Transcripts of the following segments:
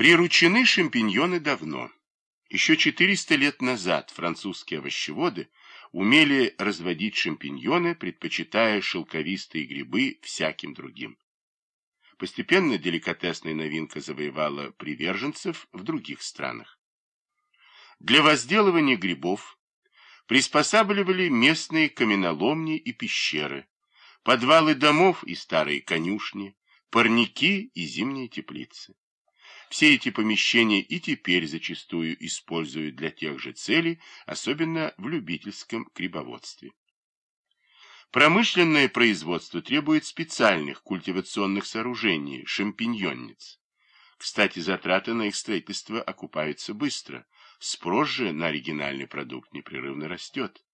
Приручены шампиньоны давно. Еще 400 лет назад французские овощеводы умели разводить шампиньоны, предпочитая шелковистые грибы всяким другим. Постепенно деликатесная новинка завоевала приверженцев в других странах. Для возделывания грибов приспосабливали местные каменоломни и пещеры, подвалы домов и старые конюшни, парники и зимние теплицы. Все эти помещения и теперь зачастую используют для тех же целей, особенно в любительском грибоводстве. Промышленное производство требует специальных культивационных сооружений, шампиньонниц. Кстати, затраты на их строительство окупаются быстро, спрос же на оригинальный продукт непрерывно растет.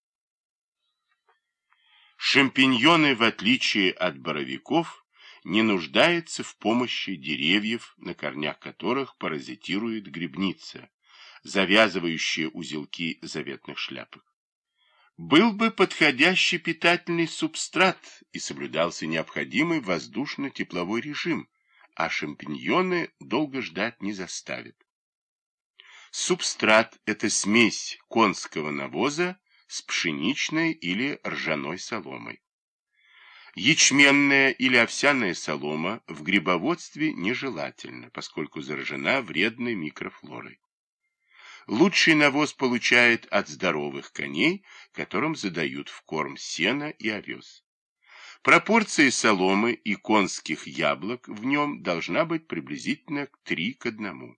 Шампиньоны, в отличие от боровиков, не нуждается в помощи деревьев, на корнях которых паразитирует грибница, завязывающая узелки заветных шляпок. Был бы подходящий питательный субстрат и соблюдался необходимый воздушно-тепловой режим, а шампиньоны долго ждать не заставят. Субстрат – это смесь конского навоза с пшеничной или ржаной соломой. Ячменная или овсяная солома в грибоводстве нежелательна, поскольку заражена вредной микрофлорой. Лучший навоз получает от здоровых коней, которым задают в корм сена и овес. Пропорция соломы и конских яблок в нем должна быть приблизительно 3 к 1.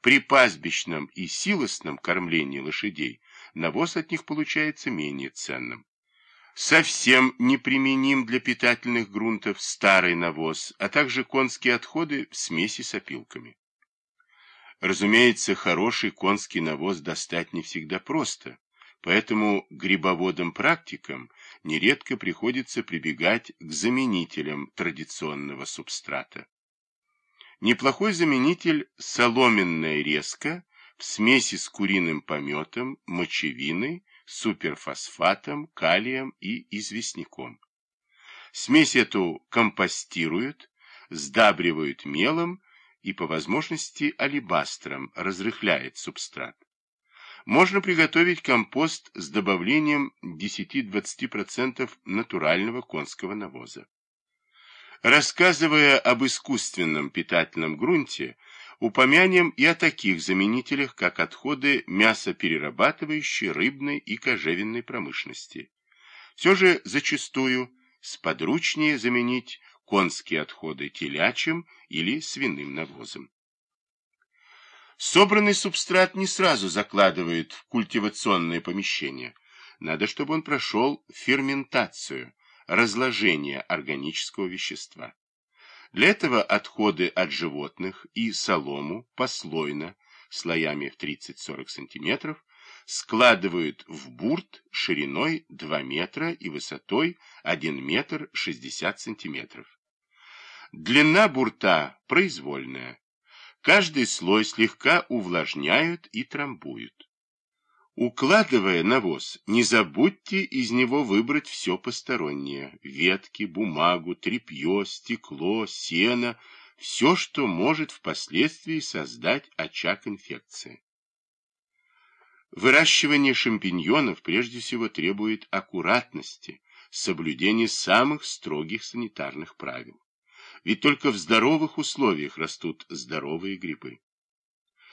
При пастбищном и силосном кормлении лошадей навоз от них получается менее ценным. Совсем неприменим для питательных грунтов старый навоз, а также конские отходы в смеси с опилками. Разумеется, хороший конский навоз достать не всегда просто, поэтому грибоводам-практикам нередко приходится прибегать к заменителям традиционного субстрата. Неплохой заменитель – соломенная резка в смеси с куриным пометом, мочевиной, суперфосфатом, калием и известняком. Смесь эту компостируют, сдабривают мелом и по возможности алебастром разрыхляет субстрат. Можно приготовить компост с добавлением 10-20% натурального конского навоза. Рассказывая об искусственном питательном грунте, Упомянем и о таких заменителях, как отходы мясоперерабатывающей, рыбной и кожевенной промышленности. Все же зачастую сподручнее заменить конские отходы телячьим или свиным навозом. Собранный субстрат не сразу закладывают в культивационное помещение. Надо, чтобы он прошел ферментацию, разложение органического вещества. Для этого отходы от животных и солому послойно, слоями в 30-40 см, складывают в бурт шириной 2 метра и высотой 1 метр 60 см. Длина бурта произвольная. Каждый слой слегка увлажняют и трамбуют. Укладывая навоз, не забудьте из него выбрать все постороннее. Ветки, бумагу, тряпье, стекло, сено, все, что может впоследствии создать очаг инфекции. Выращивание шампиньонов прежде всего требует аккуратности, соблюдения самых строгих санитарных правил. Ведь только в здоровых условиях растут здоровые грибы.